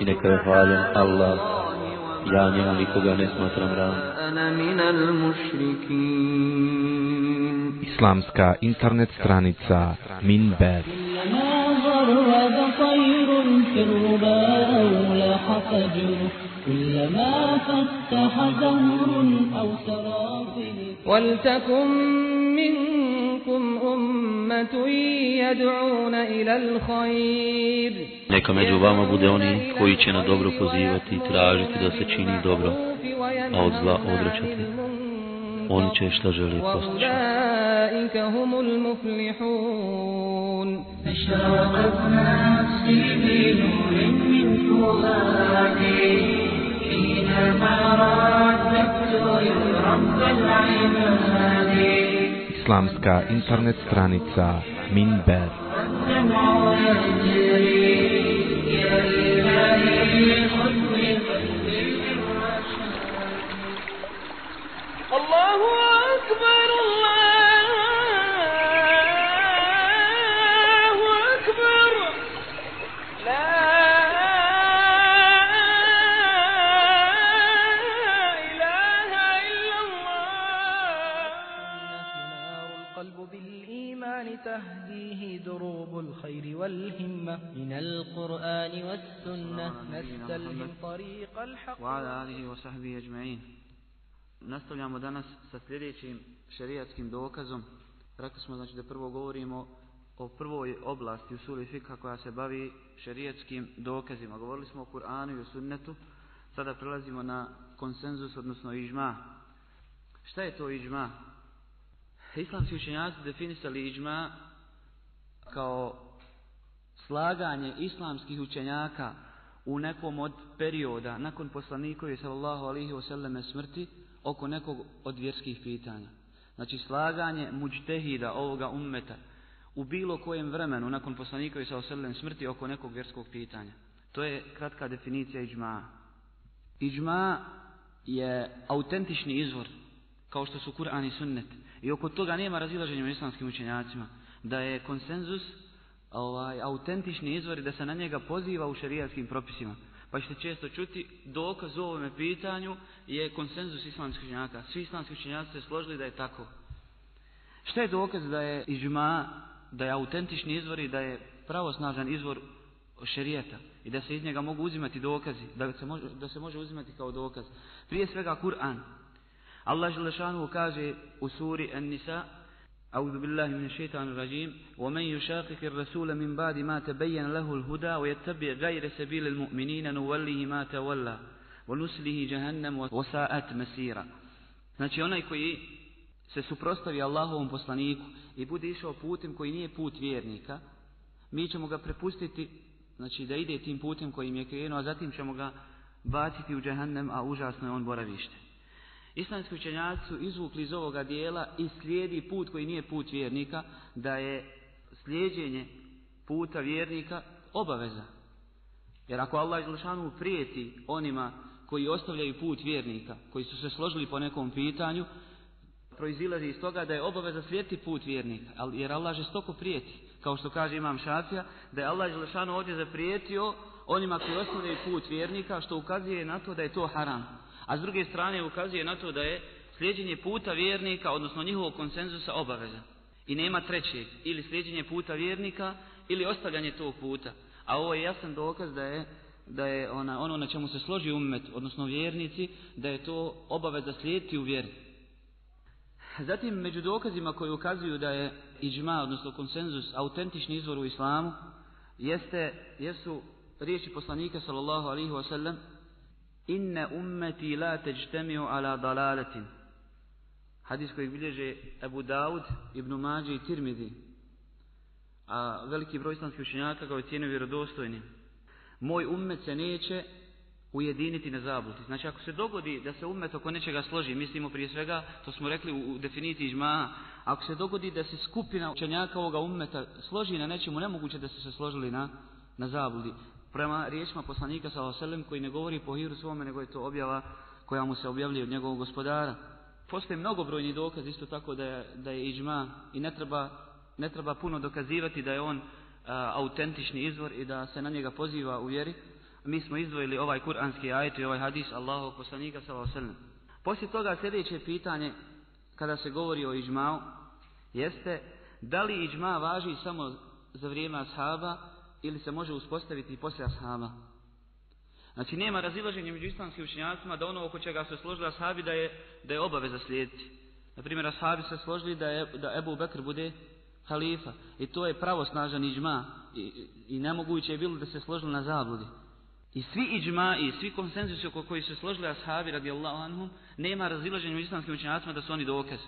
I neka je hvaljen Allah. Ja njemu nikoga ne smatram ravnim. أنا من المشركين Islamska internet stranica Minber كلما فتح زهر أو سرافل ولتكن منكم أمة يدعون إلى الخير Neka među vama bude oni koji će na dobro pozivati i tražiti da se čini dobro, a od zla odračati. Oni će šta želi postići. Islamska internet stranica Minber والهمة من القرآن والسنة نستلهم طريق الحق وعلى آله وصحbihi أجمعين Nastavljamo danas sa sljedećim šerijatskim dokazom. Rekli smo znači da prvo govorimo o prvoj oblasti u suli fika koja se bavi šerijatskim dokazima. Govorili smo o Kur'anu i o sunnetu. Sada prelazimo na konsenzus, odnosno ižma. Šta je to ižma? Islamski učenjaci definisali ižma kao slaganje islamskih učenjaka u nekom od perioda nakon poslanikovi sallallahu alihi wasallame smrti oko nekog od vjerskih pitanja. Znači slaganje muđtehida ovoga ummeta u bilo kojem vremenu nakon poslanikovi sallallahu alihi smrti oko nekog vjerskog pitanja. To je kratka definicija iđma. Iđma je autentični izvor kao što su Kur'an i sunnet. I oko toga nema razilaženja u islamskim učenjacima. Da je konsenzus ovaj, autentični izvor i da se na njega poziva u šerijatskim propisima. Pa ćete često čuti dokaz u ovome pitanju je konsenzus islamskih učenjaka. Svi islamski učenjaci se složili da je tako. Šta je dokaz da je ižma, da je autentični izvor i da je pravosnažan izvor šerijeta i da se iz njega mogu uzimati dokazi, da se može, da se može uzimati kao dokaz. Prije svega Kur'an. Allah Želešanu kaže u suri An-Nisa أعوذ بالله من الشيطان الرجيم ومن يشاقق الرسول من بعد ما تبين له الهدى ويتبع غير سبيل المؤمنين نوله ما تولى ونسله جهنم وساءت مسيرا Znači onaj koji se suprostavi Allahovom poslaniku i bude išao putem koji nije put vjernika, mi ćemo ga prepustiti, znači da ide tim putem kojim je krenuo, a zatim ćemo ga baciti u džehennem, a užasno je on boravište. Islamski učenjaci su izvukli iz ovoga dijela i slijedi put koji nije put vjernika, da je slijeđenje puta vjernika obaveza. Jer ako Allah Želešanu prijeti onima koji ostavljaju put vjernika, koji su se složili po nekom pitanju, proizilazi iz toga da je obaveza slijediti put vjernika, jer Allah žestoko prijeti. Kao što kaže Imam Šafija, da je Allah Želešanu ovdje zaprijetio onima koji ostavljaju put vjernika što ukazuje na to da je to haram. A s druge strane ukazuje na to da je slijedjenje puta vjernika, odnosno njihovog konsenzusa obaveza. I nema trećeg, ili slijedjenje puta vjernika, ili ostavljanje tog puta. A ovo je jasan dokaz da je da je ona, ono na čemu se složi ummet, odnosno vjernici, da je to obaveza slijediti u vjeri. Zatim, među dokazima koji ukazuju da je iđma, odnosno konsenzus, autentični izvor u islamu, jeste, jesu riječi poslanika sallallahu alaihi wasallam Inne ummeti la teđtemiu ala dalaletin. Hadis kojeg bilježe Abu Dawud, Ibn Mađi i Tirmidhi. A veliki broj islamskih učenjaka ga ocjenio vjerodostojnim. Moj ummet se neće ujediniti na zabluti. Znači ako se dogodi da se ummet oko nečega složi, mislimo prije svega, to smo rekli u, u definiciji žma, ako se dogodi da se skupina učenjaka ovoga ummeta složi na nečemu, nemoguće da su se složili na, na zabludi. Prema riječima poslanika sa koji ne govori po hiru svome, nego je to objava koja mu se objavljuje od njegovog gospodara. Postoje mnogobrojni dokaz isto tako da je, da je iđma i ne treba, ne treba puno dokazivati da je on a, autentični izvor i da se na njega poziva u vjeri. Mi smo izdvojili ovaj kuranski ajet i ovaj hadis Allahovog poslanika sellem. Poslije toga sljedeće pitanje kada se govori o iđmau jeste da li iđma važi samo za vrijeme ashaba ili se može uspostaviti i poslije ashaba. Znači nema razilaženja među islamskim učenjacima da ono oko čega se složili ashabi da je, da je obaveza slijediti. Na primjer, ashabi se složili da, je, da Ebu Bekr bude halifa. I to je pravosnažan iđma. I, i, i nemoguće je bilo da se složili na zabludi. I svi iđma i svi konsenzusi oko koji se složili ashabi radijallahu anhum, nema razilaženja u islamskim učenjacima da su oni dokaz.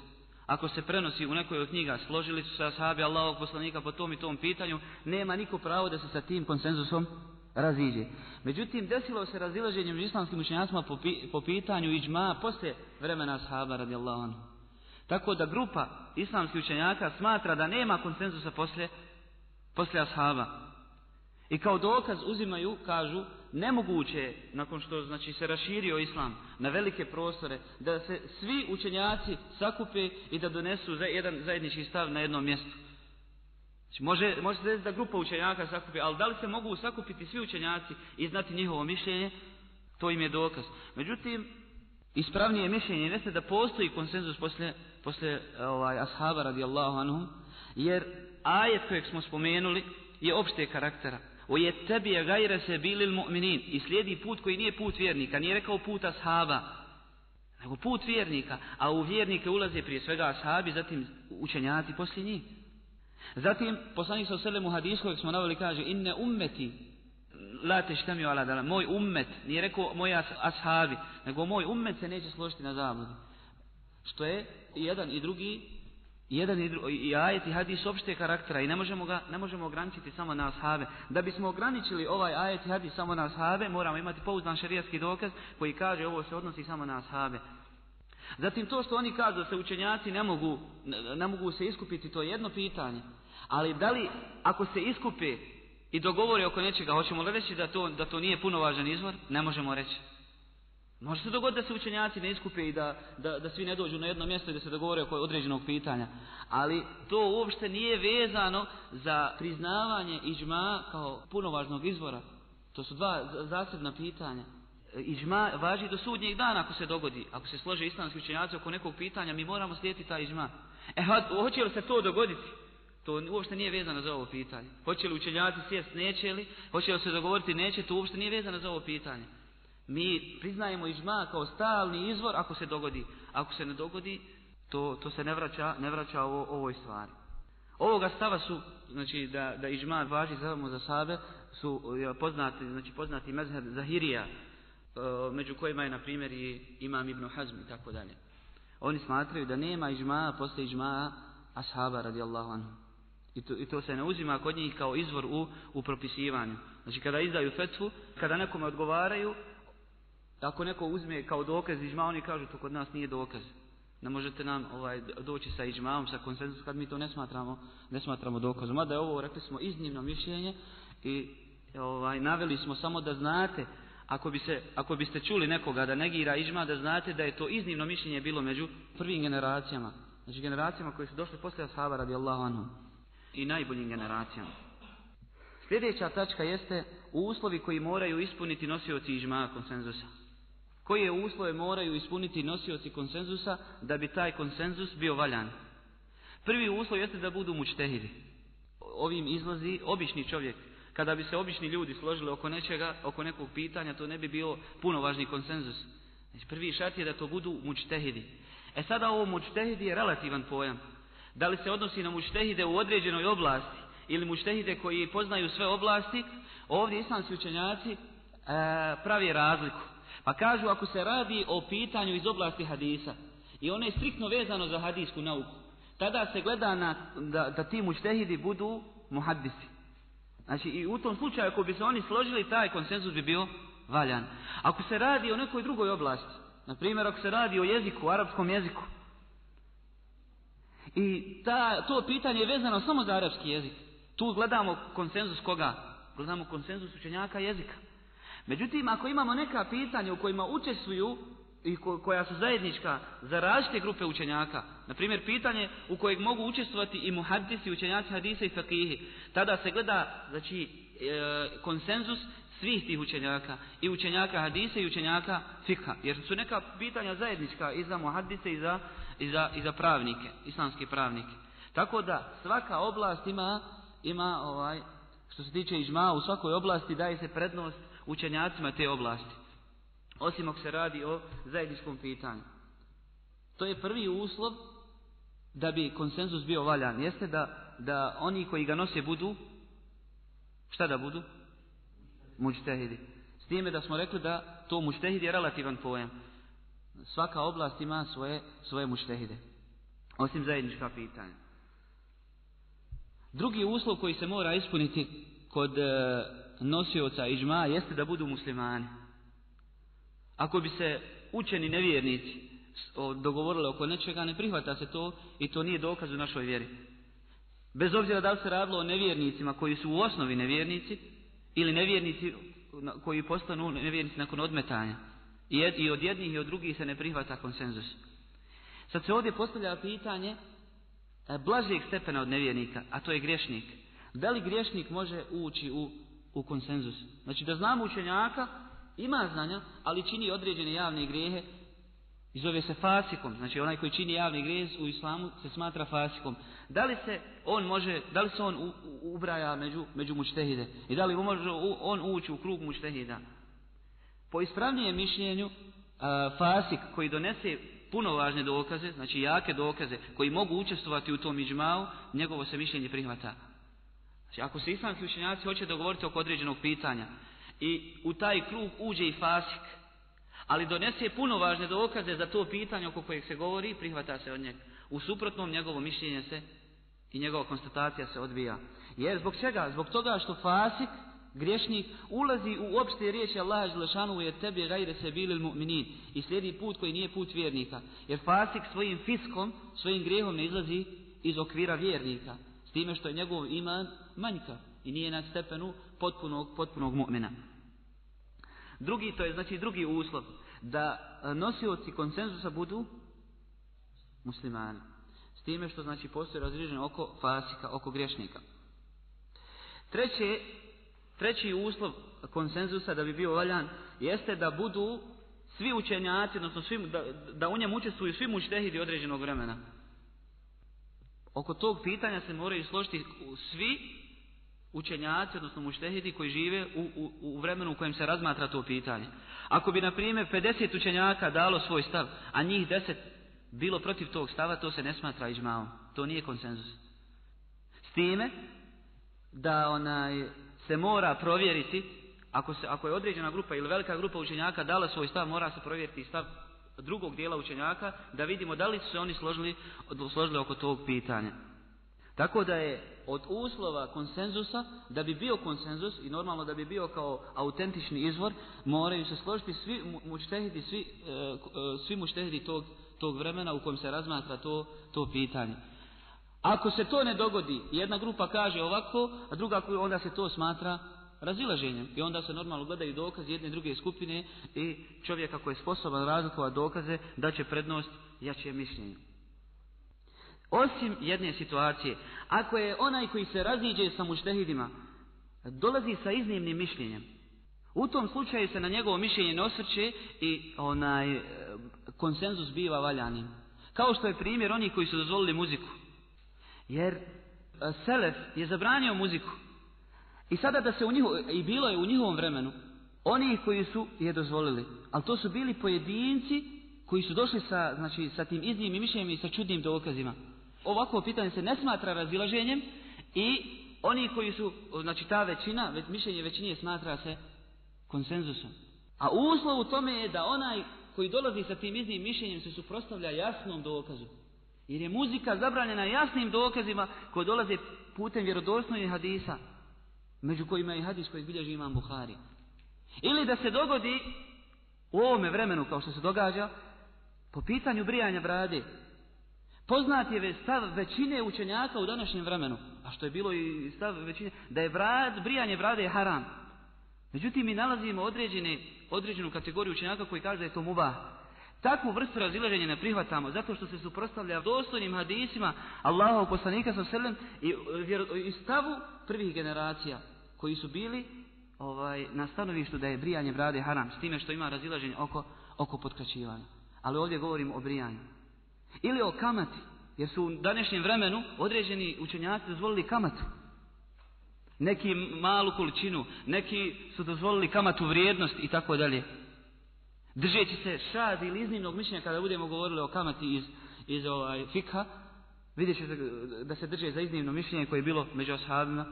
Ako se prenosi u nekoj od knjiga, složili su se ashabi Allahovog poslanika po tom i tom pitanju, nema niko pravo da se sa tim konsenzusom raziđe. Međutim, desilo se razilaženje među islamskim učenjacima po, po pitanju iđma posle vremena ashaba radijallahu anhum. Tako da grupa islamskih učenjaka smatra da nema konsenzusa posle, posle ashaba. I kao dokaz uzimaju, kažu, nemoguće je, nakon što znači, se raširio islam na velike prostore, da se svi učenjaci sakupe i da donesu za jedan zajednički stav na jednom mjestu. Znači, može, može se da grupa učenjaka sakupi, ali da li se mogu sakupiti svi učenjaci i znati njihovo mišljenje, to im je dokaz. Međutim, ispravnije mišljenje jeste da postoji konsenzus posle, posle ovaj, ashaba radijallahu anhum, jer ajet kojeg smo spomenuli je opšte karaktera. Tebi je mu'minin i slijedi put koji nije put vjernika, nije rekao put ashaba, nego put vjernika, a u vjernike ulaze prije svega ashabi, zatim učenjaci poslije njih. Zatim, poslanik sa selem u hadisu kojeg smo naveli kaže, inne ummeti, la teštami ala dala, moj ummet, nije rekao moj as, ashabi, nego moj ummet se neće složiti na zabludi. Što je jedan i drugi jedan i, ajet i hadis opšte karaktera i ne možemo ga ne možemo ograničiti samo na ashabe. Da bismo ograničili ovaj ajet i hadis samo na ashabe, moramo imati pouzdan šerijatski dokaz koji kaže ovo se odnosi samo na ashabe. Zatim to što oni kažu da se učenjaci ne mogu, ne mogu se iskupiti, to je jedno pitanje. Ali da li, ako se iskupe i dogovore oko nečega, hoćemo li reći da to, da to nije puno važan izvor? Ne možemo reći. Može se dogoditi da se učenjaci ne iskupe i da, da, da svi ne dođu na jedno mjesto i da se dogovore oko određenog pitanja. Ali to uopšte nije vezano za priznavanje iđma kao punovažnog izvora. To su dva zasebna pitanja. Iđma važi do sudnjeg dana ako se dogodi. Ako se slože islamski učenjaci oko nekog pitanja, mi moramo slijediti taj iđma. E, hoće li se to dogoditi? To uopšte nije vezano za ovo pitanje. Hoće li učenjaci sjest, neće li? Hoće li se dogovoriti, neće? To uopšte nije vezano za ovo pitanje. Mi priznajemo ižma kao stalni izvor ako se dogodi. Ako se ne dogodi, to, to se ne vraća, ne vraća ovo, ovoj stvari. Ovoga stava su, znači da, da ižma važi samo za sabe, su poznati, znači poznati mezheb Zahirija, među kojima je na primjer i imam Ibn Hazm i tako dalje. Oni smatraju da nema ižma, posle ižma ashaba radijallahu anhu. I to, I to se ne uzima kod njih kao izvor u, u propisivanju. Znači kada izdaju fetvu, kada nekome odgovaraju, ako neko uzme kao dokaz ižma, oni kažu to kod nas nije dokaz. Ne možete nam ovaj doći sa ižmaom, sa konsenzusom kad mi to ne smatramo, ne smatramo dokazom. Mada je ovo, rekli smo, iznimno mišljenje i ovaj, naveli smo samo da znate, ako, bi se, ako biste čuli nekoga da negira ižma, da znate da je to iznimno mišljenje bilo među prvim generacijama. Znači generacijama koji su došli posle ashaba radijallahu anhu. I najboljim generacijama. Sljedeća tačka jeste uslovi koji moraju ispuniti nosioci ižma konsenzusa. Koje uslove moraju ispuniti nosioci konsenzusa da bi taj konsenzus bio valjan? Prvi uslov jeste da budu mučtehidi. Ovim izlazi obični čovjek. Kada bi se obični ljudi složili oko nečega, oko nekog pitanja, to ne bi bio puno važni konsenzus. Znači prvi šart je da to budu mučtehidi. E sada ovo mučtehidi je relativan pojam. Da li se odnosi na mučtehide u određenoj oblasti ili mučtehide koji poznaju sve oblasti, ovdje islamski učenjaci e, pravi razliku. Pa kažu ako se radi o pitanju iz oblasti hadisa i ono je striktno vezano za hadisku nauku, tada se gleda na, da, da ti mučtehidi budu muhaddisi. Znači i u tom slučaju ako bi se oni složili taj konsenzus bi bio valjan. Ako se radi o nekoj drugoj oblasti, na primjer ako se radi o jeziku, o arapskom jeziku, i ta, to pitanje je vezano samo za arapski jezik. Tu gledamo konsenzus koga? Gledamo konsenzus učenjaka jezika. Međutim, ako imamo neka pitanja u kojima učestvuju i ko, koja su zajednička za različite grupe učenjaka, na primjer pitanje u kojeg mogu učestvovati i muhaddisi, učenjaci hadisa i fakihi, tada se gleda znači, e, konsenzus svih tih učenjaka i učenjaka hadisa i učenjaka fikha jer su neka pitanja zajednička i za muhaddise i za, i za, i za pravnike islamske pravnike. Tako da svaka oblast ima ima ovaj što se tiče ižma u svakoj oblasti daje se prednost učenjacima te oblasti osim ako se radi o zajedničkom pitanju to je prvi uslov da bi konsenzus bio valjan jeste da, da oni koji ga nose budu šta da budu mučtehidi. S time da smo rekli da to mučtehid je relativan pojam. Svaka oblast ima svoje, svoje mučtehide. Osim zajednička pitanja. Drugi uslov koji se mora ispuniti kod e, nosioca ižma jeste da budu muslimani. Ako bi se učeni nevjernici dogovorili oko nečega, ne prihvata se to i to nije dokaz u našoj vjeri. Bez obzira da li se radilo o nevjernicima koji su u osnovi nevjernici, ili nevjernici koji postanu nevjernici nakon odmetanja. I, od jednih i od drugih se ne prihvata konsenzus. Sad se ovdje postavlja pitanje e, blažeg stepena od nevjernika, a to je griješnik. Da li griješnik može ući u, u konsenzus? Znači da znamo učenjaka, ima znanja, ali čini određene javne grijehe i zove se fasikom. Znači onaj koji čini javni grijeh u islamu se smatra fasikom. Da li se on može, da li se on ubraja među, među mučtehide? I da li može on ući u krug mučtehida? Po ispravnijem mišljenju, fasik koji donese puno važne dokaze, znači jake dokaze, koji mogu učestvovati u tom iđmau, njegovo se mišljenje prihvata. Znači ako se islamski učenjaci hoće dogovoriti oko određenog pitanja i u taj krug uđe i fasik, ali donese puno važne dokaze za to pitanje oko kojeg se govori, prihvata se od njega. U suprotnom njegovo mišljenje se i njegova konstatacija se odbija. Jer zbog čega? Zbog toga što fasik, griješnik, ulazi u opšte riječi Allaha Želešanu je tebi gajre se bili mu'minin i slijedi put koji nije put vjernika. Jer fasik svojim fiskom, svojim grijehom ne izlazi iz okvira vjernika. Time što je njegov iman manjka i nije na stepenu potpunog, potpunog mu'mina. Drugi, to je znači drugi uslov, da nosioci konsenzusa budu muslimani. S time što znači postoji razriženo oko fasika, oko griješnika. Treće, treći uslov konsenzusa da bi bio valjan jeste da budu svi učenjaci, odnosno svi, da, da u njemu učestvuju svi mučtehidi određenog vremena. Oko tog pitanja se moraju složiti svi učenjaci, odnosno muštehidi koji žive u, u, u vremenu u kojem se razmatra to pitanje. Ako bi, na primjer, 50 učenjaka dalo svoj stav, a njih 10 bilo protiv tog stava, to se ne smatra iđmaom. To nije konsenzus. S time da onaj se mora provjeriti, ako, se, ako je određena grupa ili velika grupa učenjaka dala svoj stav, mora se provjeriti stav drugog dijela učenjaka, da vidimo da li su se oni složili, složili oko tog pitanja. Tako da je od uslova konsenzusa, da bi bio konsenzus i normalno da bi bio kao autentični izvor, moraju se složiti svi mučtehidi, svi, e, svi mučtehidi tog, tog vremena u kojem se razmatra to, to pitanje. Ako se to ne dogodi, jedna grupa kaže ovako, a druga onda se to smatra razilaženjem. I onda se normalno gledaju dokaze jedne druge skupine i čovjeka koji je sposoban razlikovati dokaze da će prednost jače mišljenje. Osim jedne situacije, ako je onaj koji se raziđe sa muštehidima, dolazi sa iznimnim mišljenjem. U tom slučaju se na njegovo mišljenje ne osvrće i onaj e, konsenzus biva valjanim. Kao što je primjer onih koji su dozvolili muziku. Jer e, Selef je zabranio muziku. I sada da se u njiho, i bilo je u njihovom vremenu, oni koji su je dozvolili. Ali to su bili pojedinci koji su došli sa, znači, sa tim iznimnim mišljenjem i sa čudnim dokazima. Ovako pitanje se ne smatra razilaženjem i oni koji su, znači ta većina, već mišljenje većine smatra se konsenzusom. A uslov u tome je da onaj koji dolazi sa tim iznimnim mišljenjem se suprostavlja jasnom dokazu. Jer je muzika zabranjena jasnim dokazima koji dolaze putem vjerodostojnih hadisa, među kojima je hadis koji bilježi imam Buhari. Ili da se dogodi u ovome vremenu kao što se događa po pitanju brijanja brade. Poznat je stav većine učenjaka u današnjem vremenu, a što je bilo i stav većine, da je brad, brijanje brade je haram. Međutim, mi nalazimo određene, određenu kategoriju učenjaka koji kaže da je to mubah. Takvu vrstu razilaženja ne prihvatamo zato što se suprotstavlja dostojnim hadisima Allahov poslanika sa i, i stavu prvih generacija koji su bili ovaj, na stanovištu da je brijanje brade haram, s time što ima razilaženje oko, oko potkraćivanja. Ali ovdje govorimo o brijanju. Ili o kamati, jer su u današnjem vremenu određeni učenjaci dozvolili kamatu. Neki malu količinu, neki su dozvolili kamatu vrijednost i tako dalje. Držeći se šad ili iznimnog mišljenja kada budemo govorili o kamati iz, iz ovaj, fikha, vidjet ćete da se drže za iznimno mišljenje koje je bilo među ashabima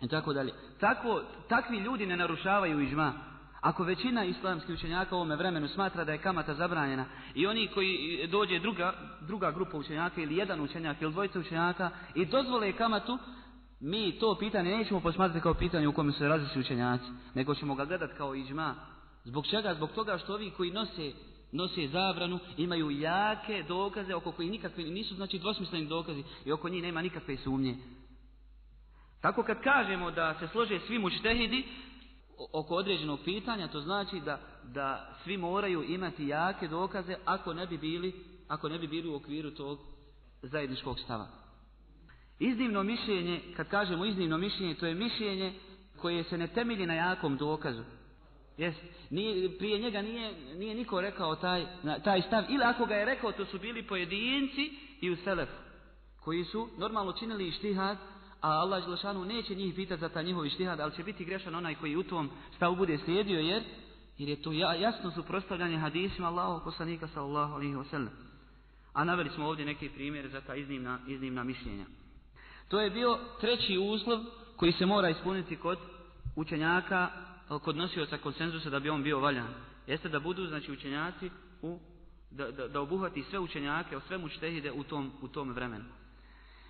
i tako dalje. Tako, takvi ljudi ne narušavaju ižma. Ako većina islamskih učenjaka u ovome vremenu smatra da je kamata zabranjena i oni koji dođe druga, druga grupa učenjaka ili jedan učenjak ili dvojica učenjaka i dozvole kamatu, mi to pitanje nećemo posmatrati kao pitanje u kojem se različiti učenjaci, nego ćemo ga gledati kao iđma. Zbog čega? Zbog toga što ovi koji nose, nose zabranu imaju jake dokaze oko koji nikakve nisu znači dvosmisleni dokazi i oko njih nema nikakve sumnje. Tako kad kažemo da se slože svi mučtehidi oko određenog pitanja, to znači da, da svi moraju imati jake dokaze ako ne bi bili, ako ne bi bili u okviru tog zajedničkog stava. Iznimno mišljenje, kad kažemo iznimno mišljenje, to je mišljenje koje se ne temelji na jakom dokazu. Jest, nije, prije njega nije, nije niko rekao taj, taj stav, ili ako ga je rekao, to su bili pojedinci i u Selefu, koji su normalno činili štihad, a Allah Želešanu neće njih pitati za ta njihov štihad, ali će biti grešan onaj koji u tom stavu bude slijedio, jer, jer je to jasno suprostavljanje hadisima Allahov poslanika sallallahu alaihi wasallam. A naveli smo ovdje neke primjere za ta iznimna, iznimna mišljenja. To je bio treći uslov koji se mora ispuniti kod učenjaka, kod nosioca konsenzusa da bi on bio valjan. Jeste da budu znači učenjaci u, da, da, da obuhvati sve učenjake, o sve mučtehide u tom, u tom vremenu.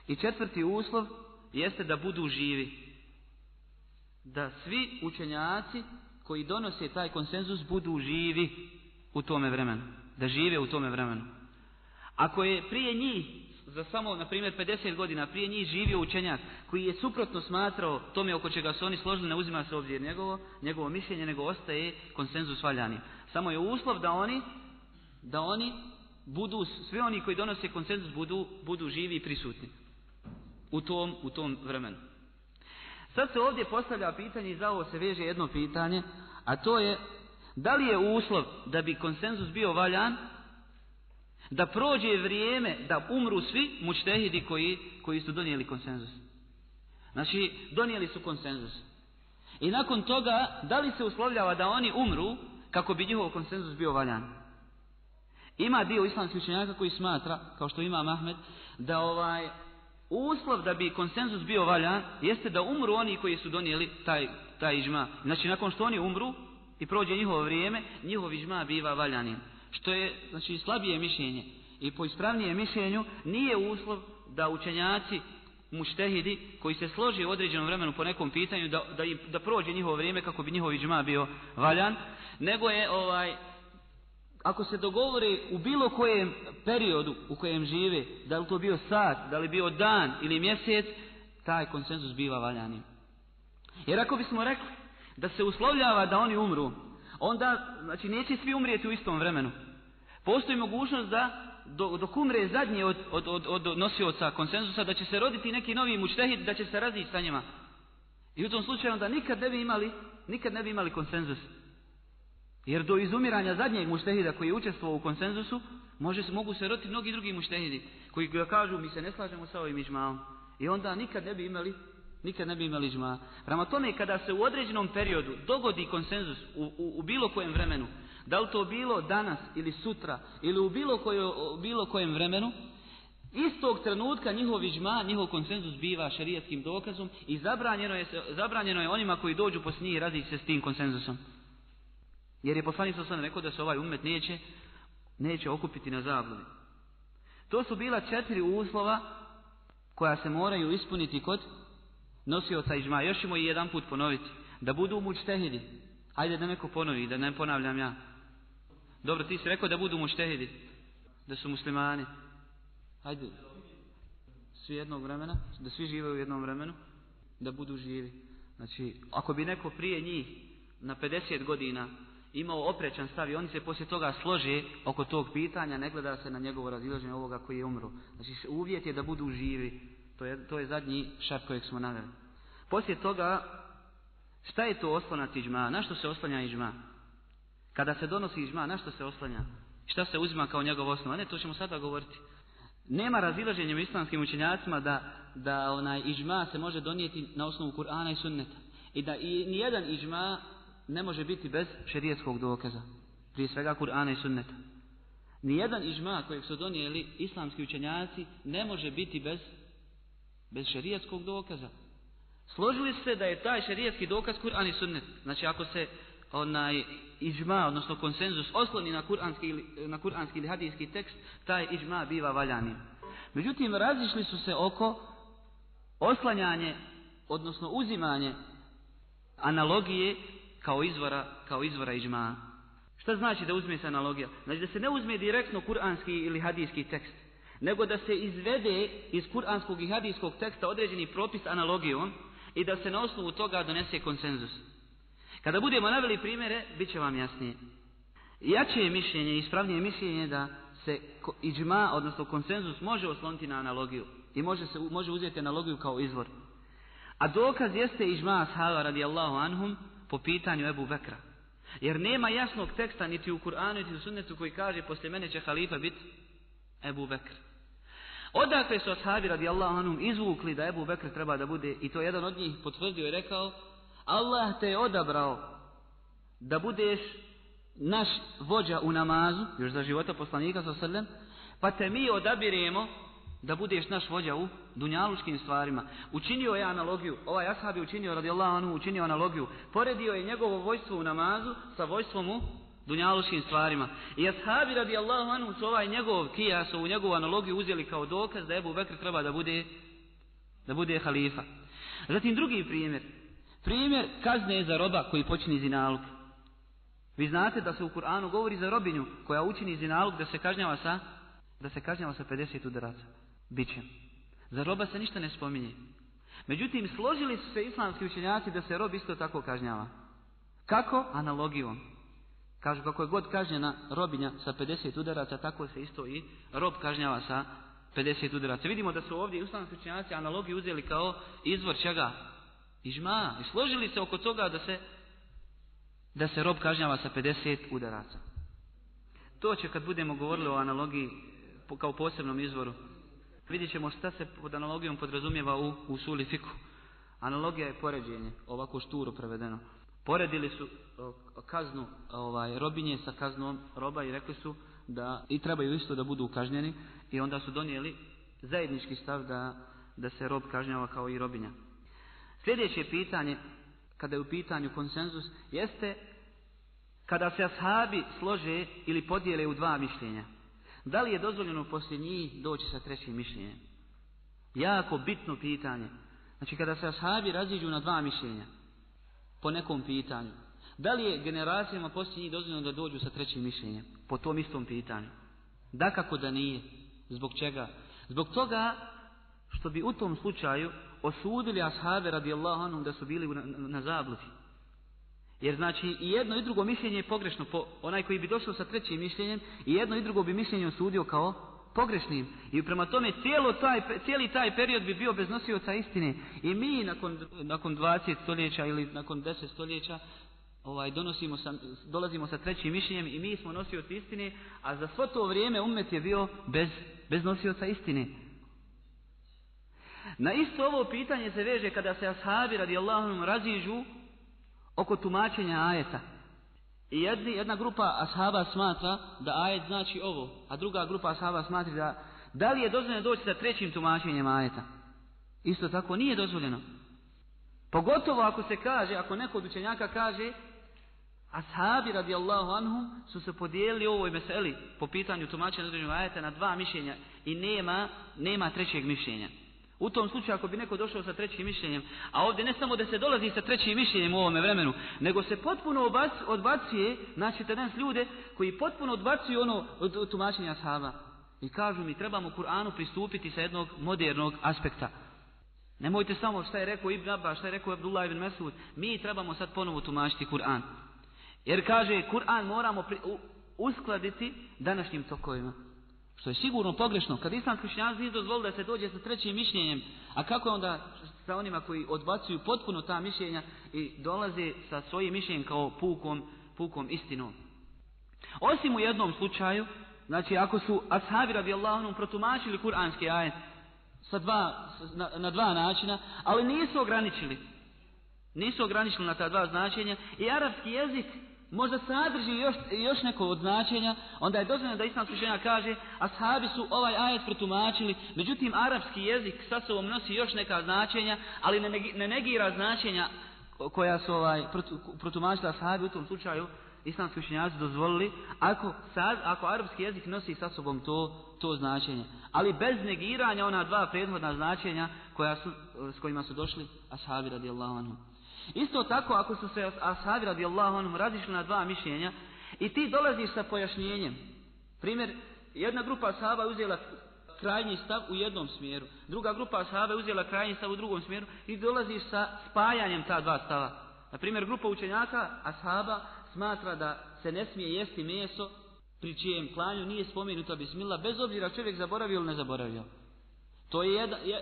I četvrti uslov jeste da budu živi. Da svi učenjaci koji donose taj konsenzus budu živi u tome vremenu. Da žive u tome vremenu. Ako je prije njih, za samo, na primjer, 50 godina, prije njih živio učenjak koji je suprotno smatrao tome oko čega su oni složili, ne uzima se obzir njegovo, njegovo mišljenje, nego ostaje konsenzus valjani. Samo je uslov da oni, da oni budu, svi oni koji donose konsenzus budu, budu živi i prisutni u tom, u tom vremenu. Sad se ovdje postavlja pitanje i za ovo se veže jedno pitanje, a to je da li je uslov da bi konsenzus bio valjan da prođe vrijeme da umru svi mučtehidi koji, koji su donijeli konsenzus. Znači, donijeli su konsenzus. I nakon toga, da li se uslovljava da oni umru kako bi njihov konsenzus bio valjan? Ima dio islamskih učenjaka koji smatra, kao što ima Mahmed, da ovaj uslov da bi konsenzus bio valjan jeste da umru oni koji su donijeli taj, taj ižma. Znači, nakon što oni umru i prođe njihovo vrijeme, njihov ižma biva valjanin što je znači slabije mišljenje i po ispravnijem mišljenju nije uslov da učenjaci muštehidi koji se složi u određenom vremenu po nekom pitanju da, da, da prođe njihovo vrijeme kako bi njihov džma bio valjan nego je ovaj ako se dogovore u bilo kojem periodu u kojem žive da li to bio sat, da li bio dan ili mjesec taj konsenzus biva valjanim jer ako bismo rekli da se uslovljava da oni umru onda, znači, neće svi umrijeti u istom vremenu. Postoji mogućnost da dok umre zadnji od, od, od, od nosioca konsenzusa, da će se roditi neki novi mučtehid, da će se razići sa njima. I u tom slučaju onda nikad ne bi imali, nikad ne bi imali konsenzus. Jer do izumiranja zadnjeg muštehida koji je učestvovao u konsenzusu, može mogu se roti mnogi drugi muštehidi koji ga kažu mi se ne slažemo sa ovim ižmaom. I onda nikad ne bi imali nikad ne bi imali ižma. Prema tome kada se u određenom periodu dogodi konsenzus u, u, u bilo kojem vremenu, da li to bilo danas ili sutra ili u bilo, kojo, bilo kojem vremenu, istog trenutka njihov ižma, njihov konsenzus biva šerijetskim dokazom i zabranjeno je, zabranjeno je onima koji dođu poslije njih razići se s tim konsenzusom. Jer je poslanik sa rekao da se ovaj umet neće, neće okupiti na zabludi. To su bila četiri uslova koja se moraju ispuniti kod nosioca ižma. Još ćemo i jedan put ponoviti. Da budu mučtehidi. Ajde da neko ponovi, da ne ponavljam ja. Dobro, ti si rekao da budu mučtehidi. Da su muslimani. Ajde. Svi jednog vremena. Da svi žive u jednom vremenu. Da budu živi. Znači, ako bi neko prije njih na 50 godina imao oprečan stav i oni se poslije toga slože oko tog pitanja, ne gleda se na njegovo razilaženje ovoga koji je umro. Znači, uvjet je da budu živi. To je, to je zadnji šart kojeg smo naveli. Poslije toga, šta je to oslonac iđma? Na što se oslanja iđma? Kada se donosi iđma, na što se oslanja? Šta se uzima kao njegov osnov? A ne, to ćemo sada govoriti. Nema razilaženja u islamskim učenjacima da, da onaj iđma se može donijeti na osnovu Kur'ana i sunneta. I da i nijedan iđma ne može biti bez šerijetskog dokaza. Prije svega Kur'ana i sunneta. Nijedan iđma kojeg su donijeli islamski učenjaci ne može biti bez bez šerijatskog dokaza. Složili se da je taj šerijatski dokaz Kur'an i sunnet. Znači ako se onaj iđma, odnosno konsenzus osloni na kuranski, na kuranski ili hadijski tekst, taj iđma biva valjani. Međutim, razišli su se oko oslanjanje, odnosno uzimanje analogije kao izvora, kao izvora iđma. Šta znači da uzme se analogija? Znači da se ne uzme direktno kuranski ili hadijski tekst, nego da se izvede iz kuranskog i hadijskog teksta određeni propis analogijom i da se na osnovu toga donese konsenzus. Kada budemo naveli primjere, bit će vam jasnije. Jače je mišljenje ispravnije mišljenje da se iđma, odnosno konsenzus, može osloniti na analogiju i može, se, može uzeti analogiju kao izvor. A dokaz jeste iđma ashaba radijallahu anhum po pitanju Ebu Bekra. Jer nema jasnog teksta niti u Kur'anu niti u sunnetu koji kaže poslije mene će halifa biti Ebu Bekr. Odakle su ashabi radijallahu anhum izvukli da Ebu Bekr treba da bude i to jedan od njih potvrdio i rekao Allah te je odabrao da budeš naš vođa u namazu, još za života poslanika sa srlem, pa te mi odabiremo da budeš naš vođa u dunjalučkim stvarima. Učinio je analogiju, ovaj ashab je učinio radijallahu anhu, učinio analogiju, poredio je njegovo vojstvo u namazu sa vojstvom u dunjaluškim stvarima. I ashabi radijallahu anhu su ovaj njegov kijas, ovu njegovu analogiju uzeli kao dokaz da Ebu Bekr treba da bude da bude halifa. Zatim drugi primjer. Primjer kazne za roba koji počini zinalog. Vi znate da se u Kur'anu govori za robinju koja učini zinalog da se kažnjava sa da se kažnjava sa 50 udaraca. Biće. Za roba se ništa ne spominje. Međutim, složili su se islamski učenjaci da se rob isto tako kažnjava. Kako? Analogijom. Kažu kako je god kažnjena robinja sa 50 udaraca, tako se isto i rob kažnjava sa 50 udaraca. Vidimo da su ovdje islamski učenjaci analogiju uzeli kao izvor čega? Ižma. I složili se oko toga da se da se rob kažnjava sa 50 udaraca. To će kad budemo govorili o analogiji kao posebnom izvoru. Vidjet ćemo šta se pod analogijom podrazumijeva u, u suli fiku. Analogija je poređenje, ovako šturo prevedeno. Poredili su kaznu ovaj, robinje sa kaznom roba i rekli su da i trebaju isto da budu kažnjeni i onda su donijeli zajednički stav da, da se rob kažnjava kao i robinja. Sljedeće pitanje, kada je u pitanju konsenzus, jeste kada se ashabi slože ili podijele u dva mišljenja. Da li je dozvoljeno poslije njih doći sa trećim mišljenjem? Jako bitno pitanje. Znači kada se ashabi raziđu na dva mišljenja po nekom pitanju. Da li je generacijama poslije njih dozvoljeno da dođu sa trećim mišljenjem po tom istom pitanju? Da kako da nije. Zbog čega? Zbog toga što bi u tom slučaju osudili ashabe radijallahu anhum da su bili na, na zabluti. Jer znači i jedno i drugo mišljenje je pogrešno. Po, onaj koji bi došao sa trećim mišljenjem i jedno i drugo bi mišljenje osudio kao pogrešnim. I prema tome cijelo taj, cijeli taj period bi bio bez nosioca istine. I mi nakon, nakon 20 stoljeća ili nakon 10 stoljeća ovaj, donosimo sa, dolazimo sa trećim mišljenjem i mi smo nosioci istine, a za svo to vrijeme umet je bio bez, bez nosioca istine. Na isto ovo pitanje se veže kada se ashabi radijallahu anhum razižu oko tumačenja ajeta. I jedni, jedna grupa ashaba smatra da ajet znači ovo, a druga grupa ashaba smatra da da li je dozvoljeno doći sa trećim tumačenjem ajeta. Isto tako nije dozvoljeno. Pogotovo ako se kaže, ako neko od učenjaka kaže Ashabi radijallahu anhum su se podijelili ovoj meseli po pitanju tumačenja određenog ajeta na dva mišljenja i nema, nema trećeg mišljenja. U tom slučaju ako bi neko došao sa trećim mišljenjem, a ovdje ne samo da se dolazi sa trećim mišljenjem u ovome vremenu, nego se potpuno odbacuje, znači danas ljude koji potpuno odbacuju ono od, tumačenja ashaba. I kažu mi trebamo Kur'anu pristupiti sa jednog modernog aspekta. Nemojte samo šta je rekao Ibn Abbas, šta je rekao Abdullah ibn Mesud, mi trebamo sad ponovo tumačiti Kur'an. Jer kaže, Kur'an moramo uskladiti današnjim tokovima. Što je sigurno pogrešno. Kad islamski učenjaci dozvolili da se dođe sa trećim mišljenjem, a kako je onda sa onima koji odbacuju potpuno ta mišljenja i dolaze sa svojim mišljenjem kao pukom, pukom istinom. Osim u jednom slučaju, znači ako su ashabi radijallahu anhum protumačili kuranski ajet sa dva, na, na dva načina, ali nisu ograničili. Nisu ograničili na ta dva značenja i arapski jezik možda sadrži još, još neko od značenja, onda je dozvoljeno da islamski učenjak kaže ashabi su ovaj ajet pretumačili, međutim arapski jezik sa sobom nosi još neka značenja, ali ne, ne negira značenja koja su ovaj, protumačili ashabi u tom slučaju islamski učenjaci dozvolili ako, sad, ako arapski jezik nosi sa sobom to, to značenje. Ali bez negiranja ona dva prethodna značenja koja su, s kojima su došli ashabi radijallahu anhu. Isto tako ako su se ashabi radijallahu anhum razišli na dva mišljenja i ti dolaziš sa pojašnjenjem. Primjer, jedna grupa ashaba je uzela krajnji stav u jednom smjeru, druga grupa ashaba je uzela krajnji stav u drugom smjeru i dolaziš sa spajanjem ta dva stava. Na primjer, grupa učenjaka ashaba smatra da se ne smije jesti meso pri čijem klanju nije spomenuta bismila, bez obzira čovjek zaboravio ili ne zaboravio. To je jedan, je,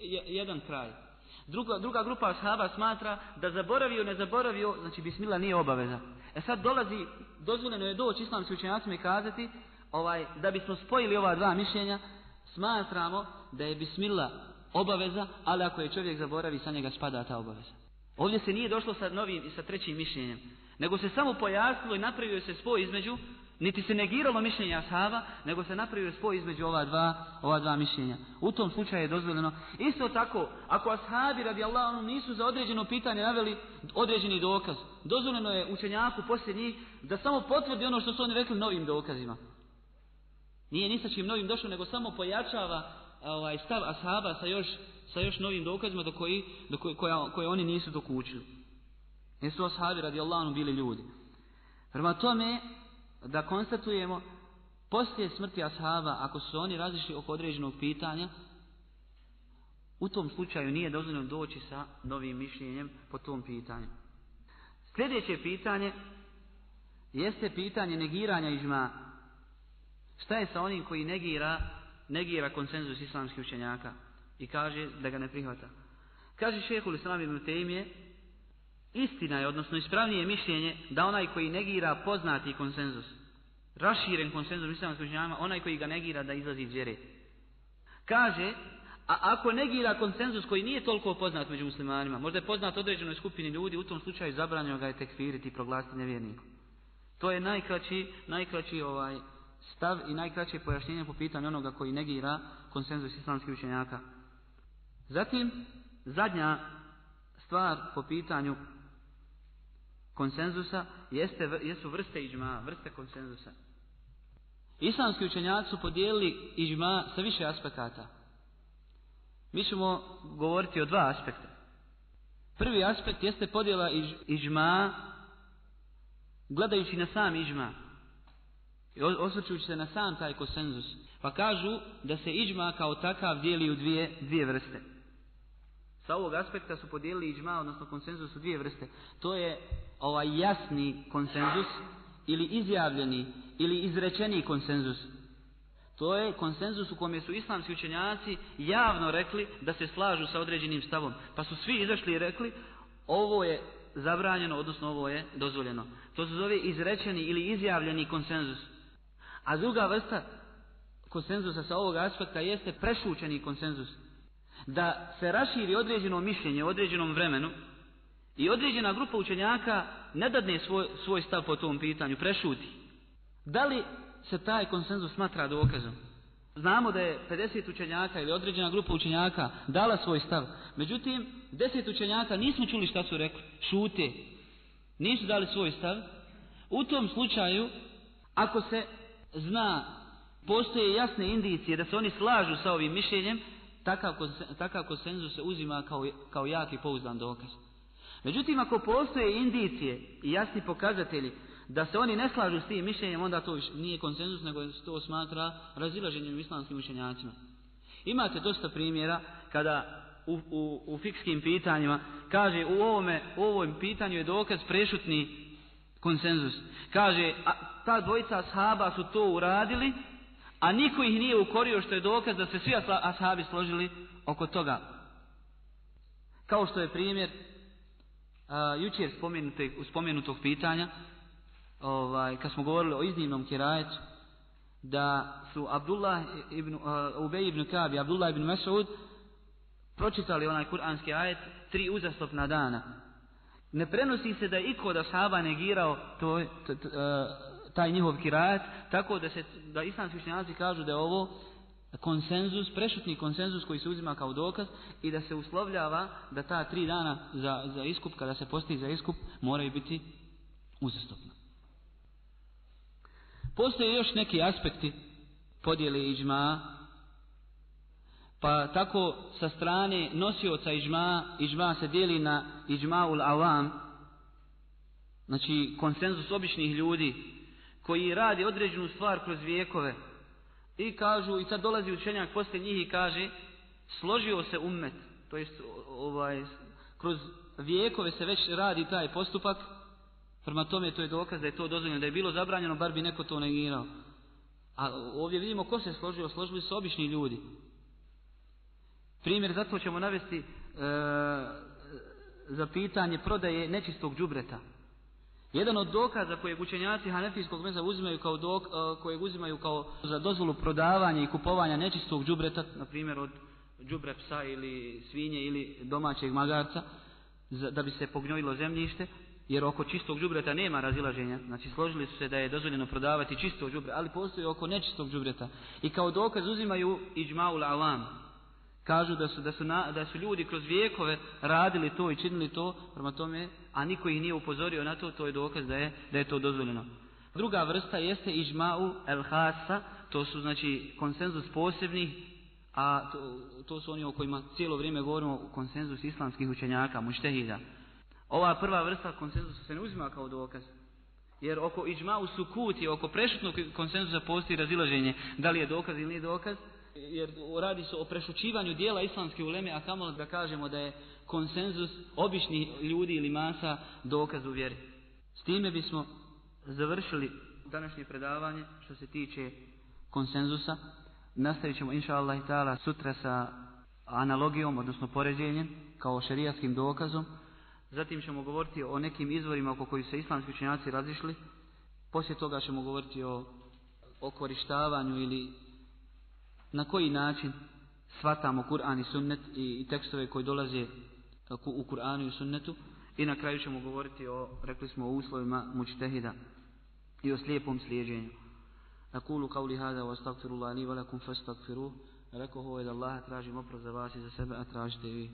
je, jedan kraj. Druga, druga grupa ashaba smatra da zaboravio, ne zaboravio, znači bismila nije obaveza. E sad dolazi, dozvoljeno je doći islamski učenjacima i kazati, ovaj, da bismo spojili ova dva mišljenja, smatramo da je bismila obaveza, ali ako je čovjek zaboravi, sa njega spada ta obaveza. Ovdje se nije došlo sa novim i sa trećim mišljenjem, nego se samo pojasnilo i napravio se spoj između, niti se negiralo mišljenje ashaba, nego se napravio spoj između ova dva, ova dva mišljenja. U tom slučaju je dozvoljeno. Isto tako, ako ashabi radi Allahom nisu za određeno pitanje naveli određeni dokaz, dozvoljeno je učenjaku poslije njih da samo potvrdi ono što su oni rekli novim dokazima. Nije ni sa čim novim došlo, nego samo pojačava ovaj stav ashaba sa još sa još novim dokazima do koji do koji koja, koje oni nisu dokučili. Jer su ashabi radijallahu anhu bili ljudi. Prema tome da konstatujemo poslije smrti ashaba ako su oni razišli oko određenog pitanja u tom slučaju nije dozvoljeno doći sa novim mišljenjem po tom pitanju. Sljedeće pitanje jeste pitanje negiranja ižma. Šta je sa onim koji negira negira konsenzus islamskih učenjaka i kaže da ga ne prihvata. Kaže šehhul islam ibn Tejmije, istina je, odnosno ispravnije mišljenje, da onaj koji negira poznati konsenzus, raširen konsenzus islamskih učenjaka, onaj koji ga negira da izlazi iz vjere. Kaže, a ako negira konsenzus koji nije toliko poznat među muslimanima, možda je poznat određenoj skupini ljudi, u tom slučaju zabranjeno ga je tekfiriti i proglasiti nevjernikom. To je najkraći, najkraći ovaj, stav i najkraće pojašnjenje po pitanju onoga koji negira konsenzus islamskih učenjaka. Zatim, zadnja stvar po pitanju konsenzusa jeste, jesu vrste iđma, vrste konsenzusa. Islamski učenjaci su podijelili iđma sa više aspekata. Mi ćemo govoriti o dva aspekta. Prvi aspekt jeste podjela iđma gledajući na sam iđma osvrćujući se na sam taj konsenzus. Pa kažu da se iđma kao takav dijeli u dvije, dvije vrste. Sa ovog aspekta su podijelili iđma, odnosno konsenzus u dvije vrste. To je ovaj jasni konsenzus ili izjavljeni ili izrečeni konsenzus. To je konsenzus u kome su islamski učenjaci javno rekli da se slažu sa određenim stavom. Pa su svi izašli i rekli ovo je zabranjeno, odnosno ovo je dozvoljeno. To se zove izrečeni ili izjavljeni konsenzus. A druga vrsta konsenzusa sa ovog aspekta jeste prešućeni konsenzus. Da se raširi određeno mišljenje u određenom vremenu i određena grupa učenjaka ne dadne svoj, svoj stav po tom pitanju, prešuti. Da li se taj konsenzus smatra dokazom? Znamo da je 50 učenjaka ili određena grupa učenjaka dala svoj stav. Međutim, 10 učenjaka nismo čuli šta su rekli. Šute. Nisu dali svoj stav. U tom slučaju, ako se zna, postoje jasne indicije da se oni slažu sa ovim mišljenjem, takav, konsen- takav konsenzus se uzima kao, kao jak i pouzdan dokaz. Međutim, ako postoje indicije i jasni pokazatelji da se oni ne slažu s tim mišljenjem, onda to nije konsenzus, nego se to smatra razilaženjem islamskim učenjacima. Imate dosta primjera kada u, u, u fikskim pitanjima kaže u ovome, u ovom pitanju je dokaz prešutni konsenzus. Kaže, a, ta dvojica ashaba su to uradili, a niko ih nije ukorio što je dokaz da se svi ashabi složili oko toga. Kao što je primjer a, jučer spomenutog, spomenutog pitanja, ovaj, kad smo govorili o iznimnom kirajetu, da su Abdullah ibn, uh, Ubej ibn Kabi, Abdullah ibn Mas'ud pročitali onaj kuranski ajet tri uzastopna dana. Ne prenosi se da je iko da sahaba negirao to, to, to, uh, taj njihov kirajet, tako da se da islamski učenjaci kažu da je ovo konsenzus, prešutni konsenzus koji se uzima kao dokaz i da se uslovljava da ta tri dana za, za iskup, kada se postoji za iskup, moraju biti uzastopna. Postoje još neki aspekti podjele iđma, pa tako sa strane nosioca iđma, iđma se dijeli na iđma ul avam, znači konsenzus običnih ljudi, koji radi određenu stvar kroz vijekove i kažu, i sad dolazi učenjak poslije njih i kaže, složio se ummet, to jest ovaj, kroz vijekove se već radi taj postupak, Prema tome to je dokaz da je to dozvoljeno, da je bilo zabranjeno, bar bi neko to negirao. A ovdje vidimo ko se složio, složili su obični ljudi. Primjer, zato ćemo navesti e, za pitanje prodaje nečistog džubreta. Jedan od dokaza kojeg učenjaci Hanefijskog meza uzimaju kao dok, e, kojeg uzimaju kao za dozvolu prodavanja i kupovanja nečistog džubreta, na primjer od džubre psa ili svinje ili domaćeg magarca, da bi se pognjojilo zemljište, jer oko čistog đubreta nema razilaženja, znači složili su se da je dozvoljeno prodavati čisto đubre, ali postoji oko nečistog đubreta. I kao dokaz uzimaju iđmaul alam. Kažu da su, da, su na, da su ljudi kroz vijekove radili to i činili to, prema tome, a niko ih nije upozorio na to, to je dokaz da je, da je to dozvoljeno. Druga vrsta jeste iđmau el hasa, to su znači konsenzus posebnih, a to, to su oni o kojima cijelo vrijeme govorimo, konsenzus islamskih učenjaka, muštehida. Ova prva vrsta konsenzusa se ne uzima kao dokaz. Jer oko iđma u sukuti, oko prešutnog konsenzusa postoji razilaženje. Da li je dokaz ili nije dokaz? Jer radi se o prešućivanju dijela islamske uleme, a kamo da kažemo da je konsenzus običnih ljudi ili masa dokaz u vjeri. S time bismo završili današnje predavanje što se tiče konsenzusa. Nastavit ćemo inša Allah i sutra sa analogijom, odnosno poređenjem, kao šerijaskim dokazom. Zatim ćemo govoriti o nekim izvorima oko kojih se islamski učenjaci razišli. Poslije toga ćemo govoriti o, o korištavanju ili na koji način shvatamo Kur'an i sunnet i tekstove koji dolaze u Kur'anu i sunnetu. I na kraju ćemo govoriti o, rekli smo, o uslovima mučtehida i o slijepom slijeđenju. Akulu kauli hada wa astagfirullah li valakum fastagfiruh. Rekao ovo je da Allah tražim oprost za vas i za sebe, a tražite vi.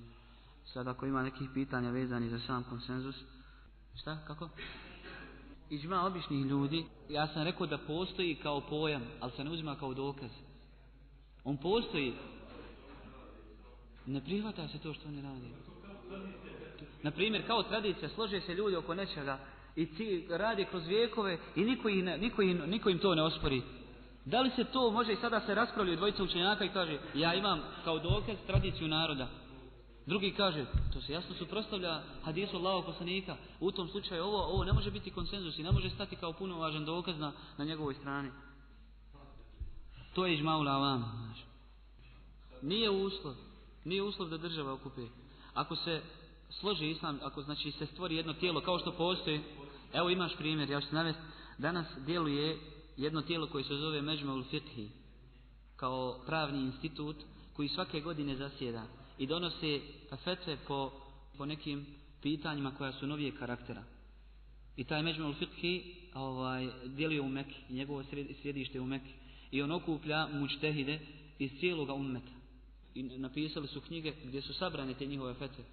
Sad ako ima nekih pitanja vezani za sam konsenzus. Šta? Kako? Iđma običnih ljudi, ja sam rekao da postoji kao pojam, ali se ne uzima kao dokaz. On postoji. Ne prihvata se to što oni radi. Na primjer, kao tradicija, slože se ljudi oko nečega i ti radi kroz vijekove i niko, ih ne, niko, im, niko im to ne ospori. Da li se to može i sada se raspravljaju dvojica učenjaka i kaže ja imam kao dokaz tradiciju naroda. Drugi kaže, to se jasno suprostavlja hadisu Allahov poslanika. U tom slučaju ovo, ovo ne može biti konsenzus i ne može stati kao puno važan dokaz na, na njegovoj strani. To je ižma ulavam. Znači. Nije uslov. Nije uslov da država okupi. Ako se složi islam, ako znači se stvori jedno tijelo kao što postoji, evo imaš primjer, ja ću ti navesti, danas djeluje jedno tijelo koje se zove Međmaul Fiqhi, kao pravni institut koji svake godine zasjeda i donose fetve po, po nekim pitanjima koja su novije karaktera. I taj Međmaul Fiqhi ovaj, djeluje u Mekki, i njegovo sred- sjedište je u Mekki. I on okuplja mučtehide iz cijeloga ummeta. I napisali su knjige gdje su sabrane te njihove fetve.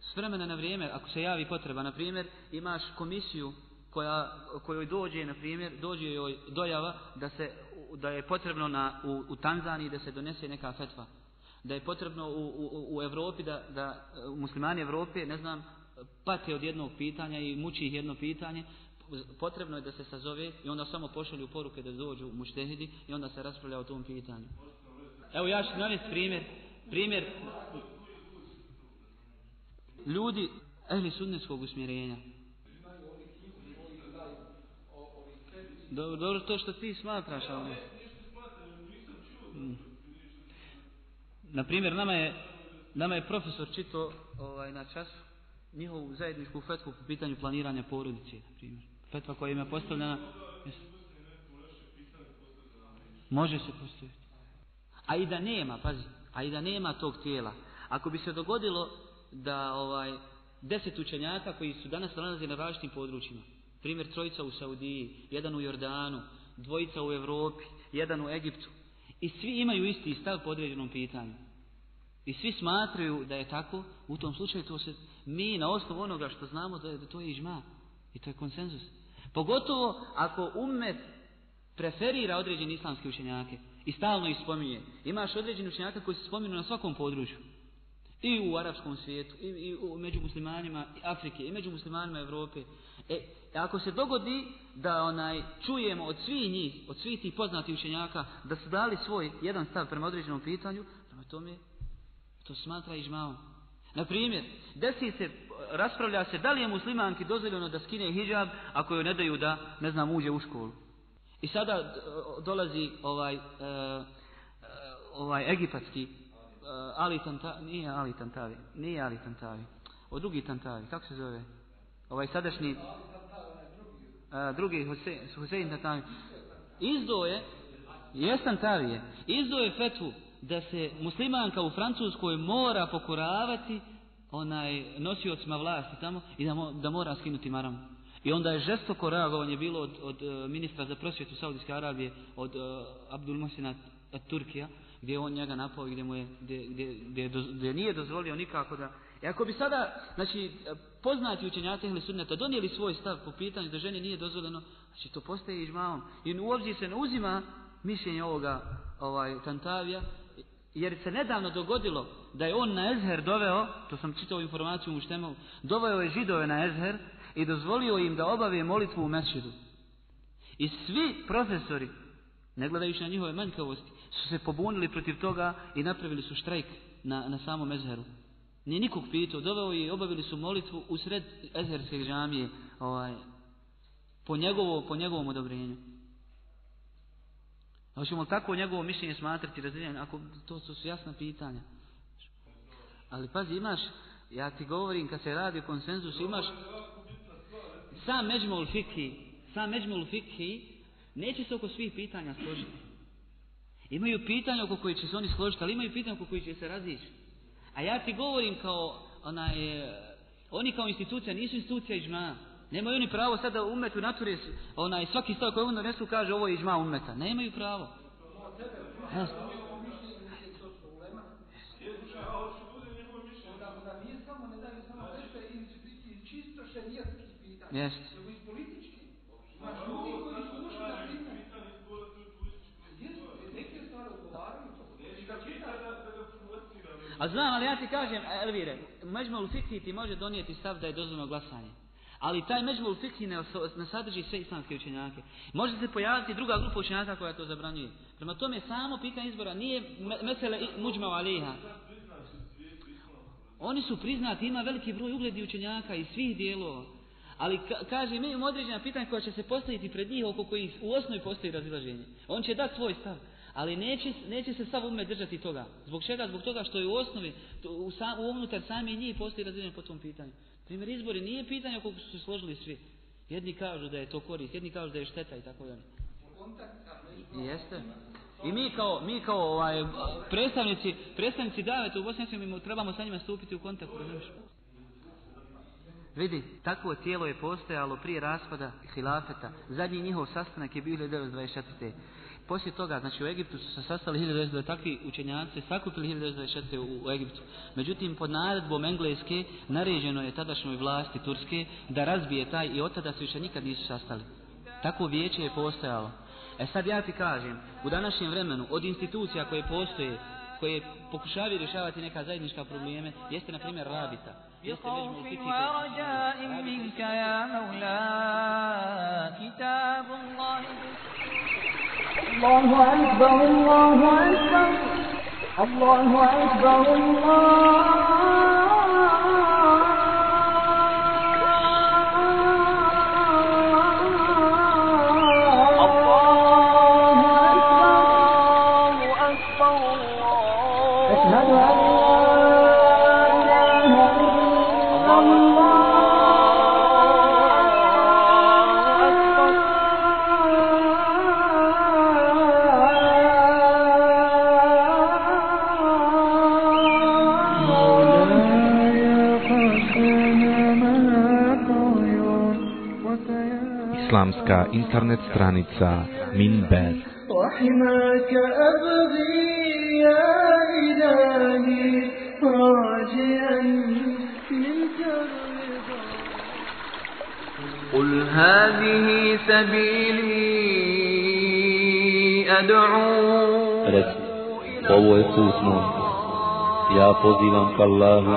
S vremena na vrijeme, ako se javi potreba, na primjer, imaš komisiju koja, kojoj dođe, na primjer, dođe joj dojava da, se, da je potrebno na, u, u Tanzaniji da se donese neka fetva. Da je potrebno u, u, u Europi da, da muslimani Europe, ne znam, pate od jednog pitanja i muči ih jedno pitanje, potrebno je da se sazove i onda samo pošalju poruke da dođu muštehidi i onda se raspravlja o tom pitanju. Evo ja ću navesti primjer, primjer ljudi ehli sunnetskog usmjerenja. Dobro, dobro, to što ti smatraš, ali... Mm. Na primjer, nama je, nama je profesor čito ovaj, na času njihovu zajedničku fetvu po pitanju planiranja porodice, na primjer. Fetva koja im je postavljena... Može se postaviti. A i da nema, pazi, a i da nema tog tijela. Ako bi se dogodilo da ovaj deset učenjaka koji su danas nalazi na različitim područjima, primjer trojica u Saudiji, jedan u Jordanu, dvojica u Europi, jedan u Egiptu, i svi imaju isti stav po određenom pitanju. I svi smatraju da je tako, u tom slučaju to se, mi na osnovu onoga što znamo da, je, da to je ižma. I to je konsenzus. Pogotovo ako ummet preferira određene islamske učenjake i stalno ih spominje. Imaš određene učenjaka koji se spominju na svakom području. I u arapskom svijetu, i, i u, među muslimanima Afrike, i među muslimanima Evrope. E, ako se dogodi da onaj čujemo od svih njih, od svih tih poznatih učenjaka, da su dali svoj jedan stav prema određenom pitanju, prema tome to smatra ižmaom. Na primjer, desi se, raspravlja se da li je muslimanki dozvoljeno da skine hijab ako joj ne daju da, ne znam, uđe u školu. I sada d- dolazi ovaj, uh, ovaj egipatski Ali Tantavi, nije Ali Tantavi, nije Ali Tantavi, o drugi Tantavi, kako se zove? Ovaj sadašnji, drugi Husein, Husein Tantavi, izdao je, jes Tantavi je, izdao je fetvu da se muslimanka u Francuskoj mora pokoravati onaj nosiocima vlasti tamo i da, mo, da mora skinuti maram. I onda je žestoko reagovanje bilo od, od uh, ministra za prosvjetu Saudijske Arabije, od uh, Abdul od Turkija, gdje je on njega napao i gdje, mu je, gdje, gdje, gdje, nije dozvolio nikako da... I ako bi sada, znači, poznati učenjati ehli sunneta donijeli svoj stav po pitanju da ženi nije dozvoljeno, znači to postaje ižmaom. I u obzir se ne uzima mišljenje ovoga ovaj, Tantavija, jer se nedavno dogodilo da je on na Ezher doveo, to sam čitao informaciju u Štemu, doveo je židove na Ezher i dozvolio im da obave molitvu u mesčidu. I svi profesori, ne gledajući na njihove manjkavosti, su se pobunili protiv toga i napravili su štrajk na, na samom Ezheru. Nije nikog pitao, doveo i obavili su molitvu u sred Ezherske džamije, ovaj, po, njegovo, po njegovom odobrenju. Hoćemo li tako njegovo mišljenje smatrati razvijenje, ako to su jasna pitanja. Ali pazi, imaš, ja ti govorim, kad se radi o konsenzusu, imaš sam Međmul Fikhi, sam Međmul Fikhi neće se oko svih pitanja složiti. Imaju pitanja oko koji će se oni složiti, ali imaju pitanja oko koji će se razići. A ja ti govorim kao, onaj, e, oni kao institucija nisu institucija ižma. Nemaju oni pravo sada da umetu nature, onaj, svaki stav koji onda nesu kaže ovo je ižma umeta. Nemaju pravo. Jeste. A znam, ali ja ti kažem, Elvire, Međmul Fikhi ti može donijeti stav da je dozvoljeno glasanje. Ali taj Međmul Fikhi ne, ne sadrži sve islamske učenjake. Može se pojaviti druga grupa učenjaka koja to zabranjuje. Prema tome samo pitanje izbora nije me- mesele i- muđma aliha. Oni su priznati, ima veliki broj ugledi učenjaka iz svih dijelova. Ali ka, kaže, imaju određena pitanja koja će se postaviti pred njih oko kojih u osnovi postoji razilaženje. On će dati svoj stav. Ali neće, neće se sav umet držati toga. Zbog čega? Zbog toga što je u osnovi, u sam, unutar sami njih postoji razvijenje po tom pitanju. Primjer izbori nije pitanje oko su se složili svi. Jedni kažu da je to korist, jedni kažu da je šteta i tako dalje. Jeste. I mi kao, mi kao ovaj, predstavnici, predstavnici daveta u Bosni i Hercegovini trebamo sa njima stupiti u kontakt? Vidi, takvo tijelo je postojalo prije raspada hilafeta. Zadnji njihov sastanak je bio 1924. Poslije toga, znači u Egiptu su se sastali 1924. takvi učenjaci sakupili 1924. U, u Egiptu. Međutim, pod naredbom Engleske naređeno je tadašnjoj vlasti Turske da razbije taj i od tada se više nikad nisu sastali. Takvo vijeće je postojalo. E sad ja ti kažem, u današnjem vremenu od institucija koje postoje, koje pokušavaju rješavati neka zajednička probleme, jeste na primjer rabita. بخوف ورجاء منك يا مولاي. كتاب الله. الله أكبر الله أكبر. الله أكبر الله Islamska internet stranica Minber وحماك أبغي يا إلهي راجيا منك الرضا قل هذه سبيلي أدعو Reci, ovo je put moj. Ja pozivam ka Allahu,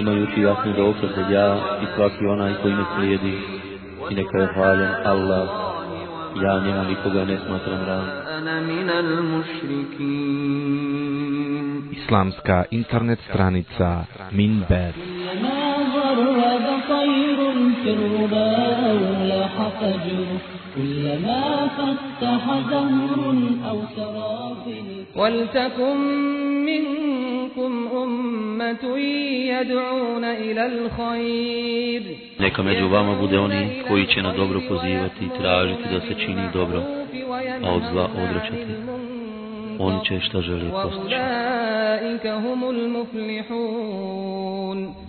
imajući jasne dokaze ja i svaki onaj koji me slijedi. I neka je hvaljen Allah. Ja njemu nikoga ne smatram ravnim. من Islamska internet stranica Minber كلما غرد طير في الربا أو لاح فجر كلما فتح زهر أو سرافل ولتكن منكم Neka među vama bude oni koji će na dobro pozivati i tražiti da se čini dobro, a od zla odvraćati. Oni će šta želi postići. وأولئك هم المفلحون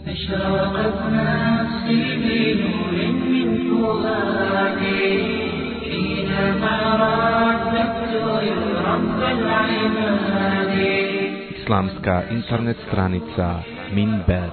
أشرقت نفسي بنور من فؤادي حينما رددت يا رب العباد Islamska internet stranica Minber